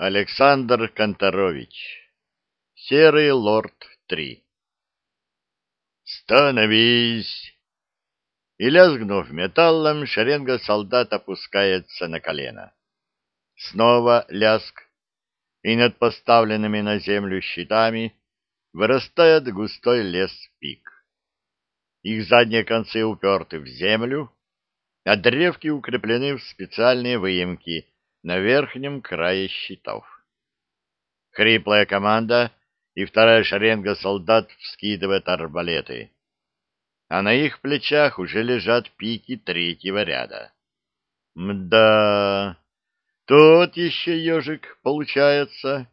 Александр Конторович. Серый лорд 3. Становись! И лязгнув металлом, шеренга солдат опускается на колено. Снова лязг, и над поставленными на землю щитами вырастает густой лес пик. Их задние концы уперты в землю, а древки укреплены в специальные выемки на верхнем крае щитов. Хриплая команда, и вторая шеренга солдат вскидывает арбалеты. А на их плечах уже лежат пики третьего ряда. Мда, тот еще ежик получается.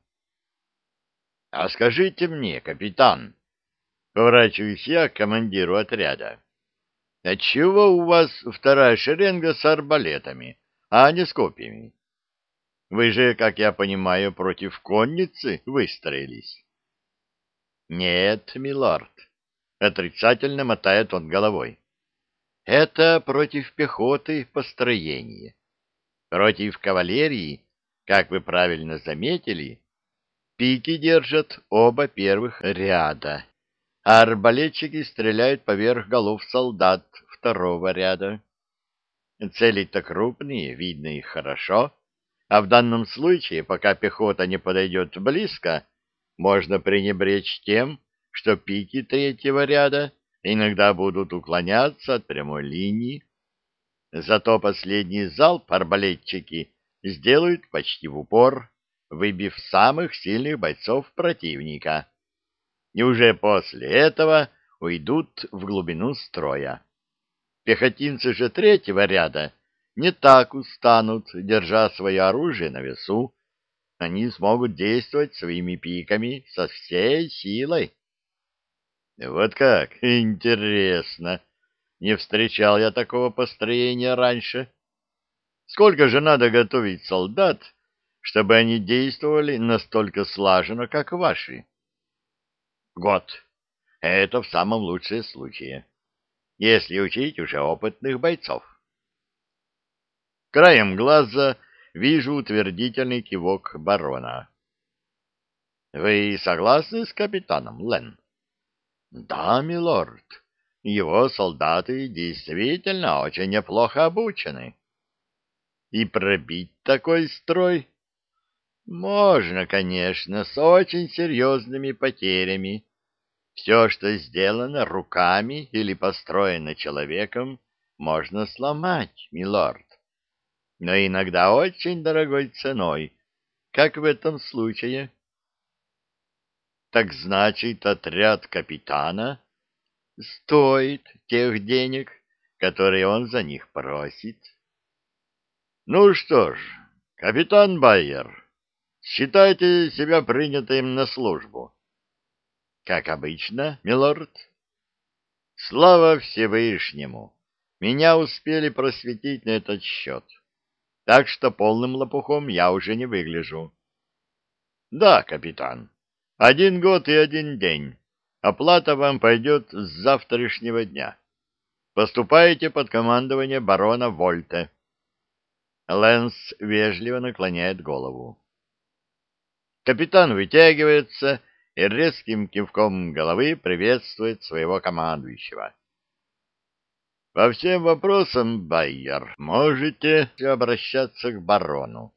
А скажите мне, капитан, поворачиваюсь я к командиру отряда, отчего у вас вторая шеренга с арбалетами, а не с копьями? Вы же, как я понимаю, против конницы выстроились? Нет, милорд, отрицательно мотает он головой. Это против пехоты построение. Против кавалерии, как вы правильно заметили, пики держат оба первых ряда, а арбалетчики стреляют поверх голов солдат второго ряда. Цели-то крупные, видно их хорошо, а в данном случае, пока пехота не подойдет близко, можно пренебречь тем, что пики третьего ряда иногда будут уклоняться от прямой линии. Зато последний залп арбалетчики сделают почти в упор, выбив самых сильных бойцов противника. И уже после этого уйдут в глубину строя. Пехотинцы же третьего ряда не так устанут, держа свое оружие на весу. Они смогут действовать своими пиками со всей силой. Вот как, интересно. Не встречал я такого построения раньше. Сколько же надо готовить солдат, чтобы они действовали настолько слаженно, как ваши? Год. Это в самом лучшем случае если учить уже опытных бойцов. Краем глаза вижу утвердительный кивок барона. «Вы согласны с капитаном Лен?» «Да, милорд. Его солдаты действительно очень неплохо обучены». «И пробить такой строй?» «Можно, конечно, с очень серьезными потерями» Все, что сделано руками или построено человеком, можно сломать, милорд. Но иногда очень дорогой ценой, как в этом случае. Так значит, отряд капитана стоит тех денег, которые он за них просит. Ну что ж, капитан Байер, считайте себя принятым на службу. Как обычно, милорд. Слава Всевышнему! Меня успели просветить на этот счет. Так что полным лопухом я уже не выгляжу. Да, капитан. Один год и один день. Оплата вам пойдет с завтрашнего дня. Поступаете под командование барона Вольте. Лэнс вежливо наклоняет голову. Капитан вытягивается и резким кивком головы приветствует своего командующего. По всем вопросам, Байер, можете обращаться к барону.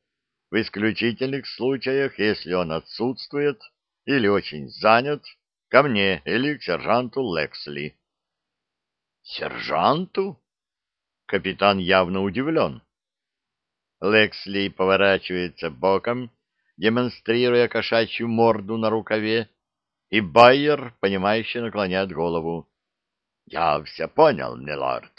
В исключительных случаях, если он отсутствует или очень занят, ко мне или к сержанту Лексли. Сержанту? Капитан явно удивлен. Лексли поворачивается боком демонстрируя кошачью морду на рукаве, и Байер, понимающе наклоняет голову. — Я все понял, милорд.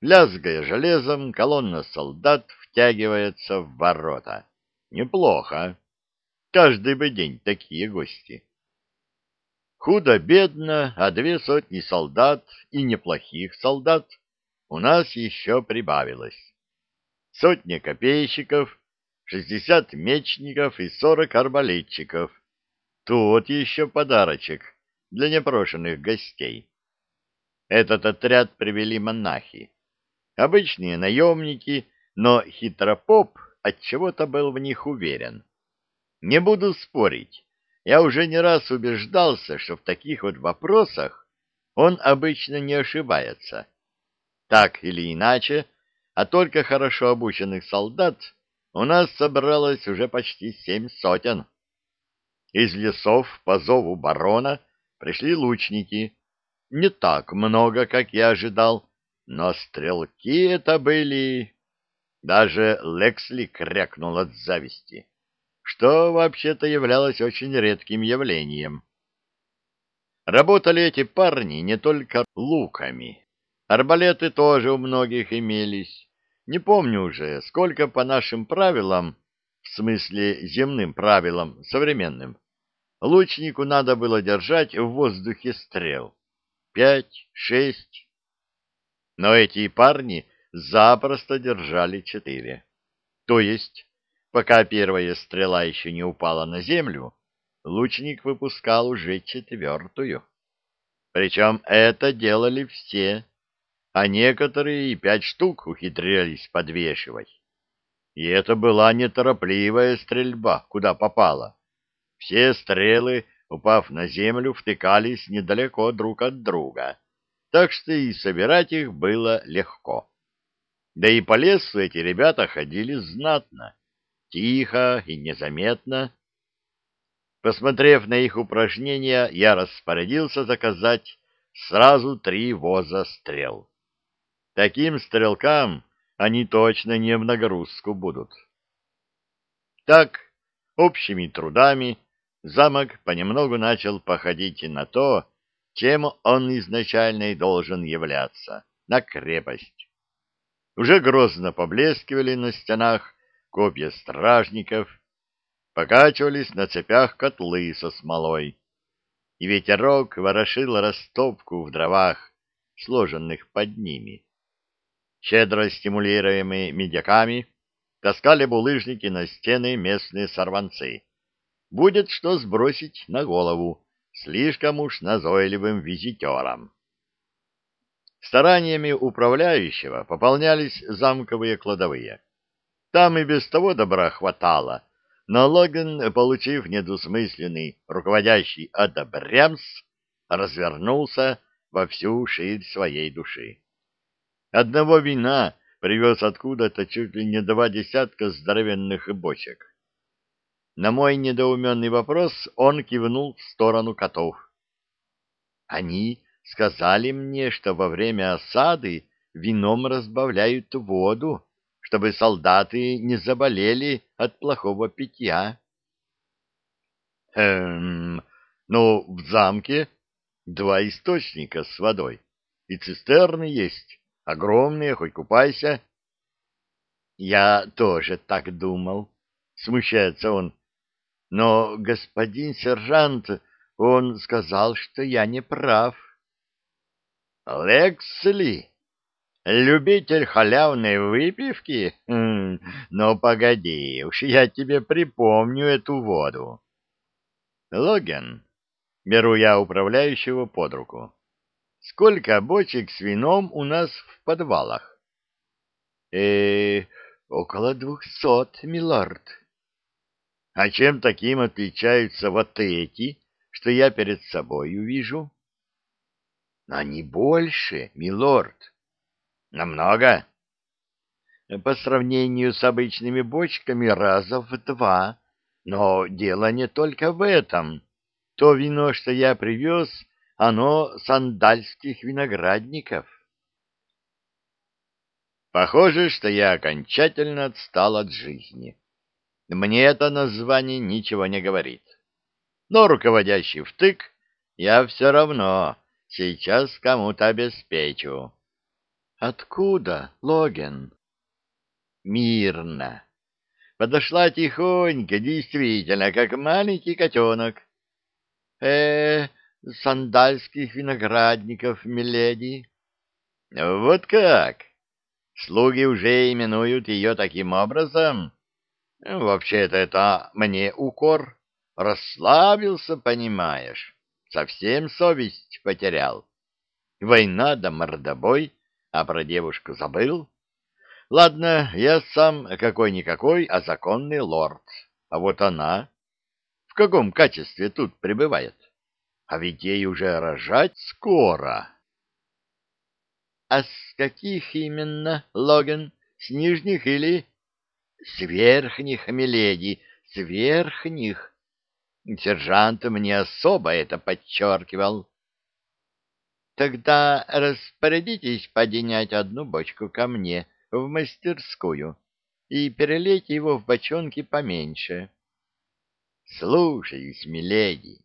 Лязгая железом, колонна солдат втягивается в ворота. Неплохо. Каждый бы день такие гости. Худо-бедно, а две сотни солдат и неплохих солдат у нас еще прибавилось. Сотня копейщиков шестьдесят мечников и сорок арбалетчиков. Тут еще подарочек для непрошенных гостей. Этот отряд привели монахи. Обычные наемники, но хитропоп от чего-то был в них уверен. Не буду спорить, я уже не раз убеждался, что в таких вот вопросах он обычно не ошибается. Так или иначе, а только хорошо обученных солдат у нас собралось уже почти семь сотен. Из лесов по зову барона пришли лучники. Не так много, как я ожидал, но стрелки это были... Даже Лексли крякнул от зависти, что вообще-то являлось очень редким явлением. Работали эти парни не только луками. Арбалеты тоже у многих имелись. Не помню уже, сколько по нашим правилам, в смысле земным правилам, современным, лучнику надо было держать в воздухе стрел. Пять, шесть. Но эти парни запросто держали четыре. То есть, пока первая стрела еще не упала на землю, лучник выпускал уже четвертую. Причем это делали все, а некоторые и пять штук ухитрялись подвешивать. И это была неторопливая стрельба, куда попало. Все стрелы, упав на землю, втыкались недалеко друг от друга, так что и собирать их было легко. Да и по лесу эти ребята ходили знатно, тихо и незаметно. Посмотрев на их упражнения, я распорядился заказать сразу три воза стрел. Таким стрелкам они точно не в нагрузку будут. Так, общими трудами, замок понемногу начал походить на то, чем он изначально и должен являться, на крепость. Уже грозно поблескивали на стенах копья стражников, покачивались на цепях котлы со смолой, и ветерок ворошил растопку в дровах, сложенных под ними. Щедро стимулируемые медяками, таскали булыжники на стены местные сорванцы. Будет что сбросить на голову слишком уж назойливым визитерам. Стараниями управляющего пополнялись замковые кладовые. Там и без того добра хватало, но Логан, получив недвусмысленный руководящий одобрямс, развернулся во всю ширь своей души. Одного вина привез откуда-то чуть ли не два десятка здоровенных бочек. На мой недоуменный вопрос он кивнул в сторону котов. Они сказали мне, что во время осады вином разбавляют воду, чтобы солдаты не заболели от плохого питья. Эм, ну, в замке два источника с водой, и цистерны есть, огромные, хоть купайся. Я тоже так думал, смущается он. Но господин сержант, он сказал, что я не прав. Лексли? Любитель халявной выпивки? Хм, ну, погоди, уж я тебе припомню эту воду. Логан, беру я управляющего под руку. Сколько бочек с вином у нас в подвалах? Э, около двухсот, милорд. А чем таким отличаются вот эти, что я перед собой увижу? Они больше, милорд. Намного? По сравнению с обычными бочками раза в два. Но дело не только в этом. То вино, что я привез, оно сандальских виноградников. Похоже, что я окончательно отстал от жизни. Мне это название ничего не говорит. Но руководящий втык я все равно Сейчас кому-то обеспечу. Откуда, Логин? Мирно. Подошла тихонько, действительно, как маленький котенок. Э, сандальских виноградников, миледи. Вот как? Слуги уже именуют ее таким образом? Вообще-то это мне укор. Расслабился, понимаешь. Совсем совесть потерял. Война да мордобой, а про девушку забыл. Ладно, я сам какой-никакой, а законный лорд. А вот она в каком качестве тут пребывает? А ведь ей уже рожать скоро. — А с каких именно, Логан? С нижних или... — С верхних, миледи, с. Сержант мне особо это подчеркивал. — Тогда распорядитесь поднять одну бочку ко мне в мастерскую и перелейте его в бочонки поменьше. — Слушаюсь, миледи.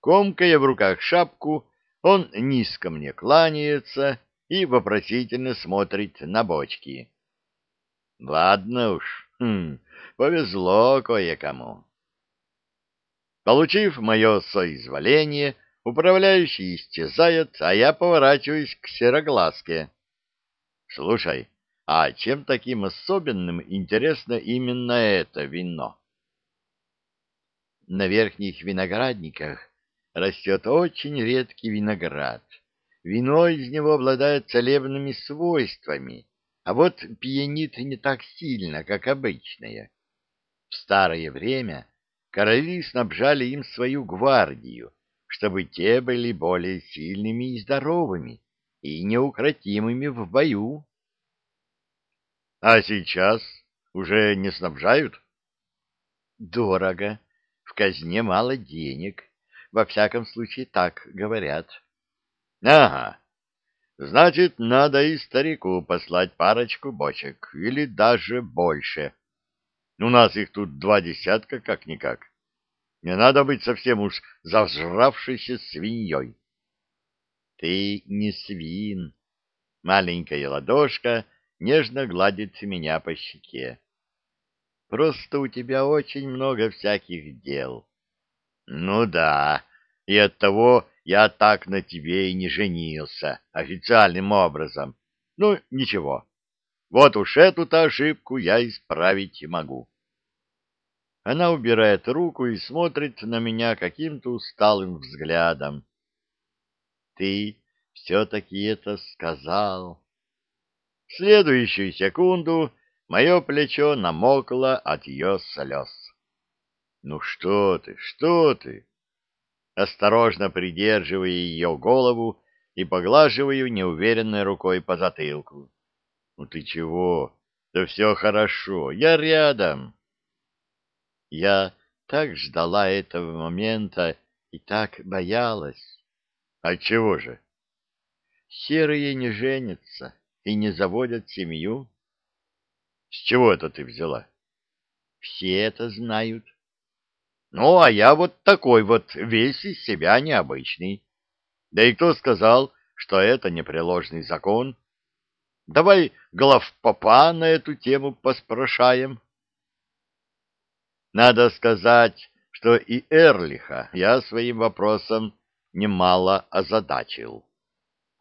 Комкая в руках шапку, он низко мне кланяется и вопросительно смотрит на бочки. Ладно уж, хм, повезло кое-кому. Получив мое соизволение, управляющий исчезает, а я поворачиваюсь к сероглазке. Слушай, а чем таким особенным интересно именно это вино? На верхних виноградниках растет очень редкий виноград. Вино из него обладает целебными свойствами, а вот пьянит не так сильно, как обычное. В старое время короли снабжали им свою гвардию, чтобы те были более сильными и здоровыми, и неукротимыми в бою. А сейчас уже не снабжают? Дорого. В казне мало денег. Во всяком случае, так говорят. Ага. Значит, надо и старику послать парочку бочек, или даже больше. У нас их тут два десятка, как-никак. Не надо быть совсем уж зажравшейся свиньей. Ты не свин. Маленькая ладошка нежно гладит меня по щеке. Просто у тебя очень много всяких дел. Ну да, и оттого я так на тебе и не женился официальным образом. Ну, ничего. Вот уж эту-то ошибку я исправить могу. Она убирает руку и смотрит на меня каким-то усталым взглядом. Ты все-таки это сказал. В следующую секунду мое плечо намокло от ее слез. Ну что ты, что ты? Осторожно придерживая ее голову и поглаживаю неуверенной рукой по затылку. Ну ты чего? Да все хорошо, я рядом. Я так ждала этого момента и так боялась. А чего же? Серые не женятся и не заводят семью. С чего это ты взяла? Все это знают. Ну, а я вот такой вот, весь из себя необычный. Да и кто сказал, что это непреложный закон? Давай главпопа на эту тему поспрашаем. Надо сказать, что и Эрлиха я своим вопросом немало озадачил.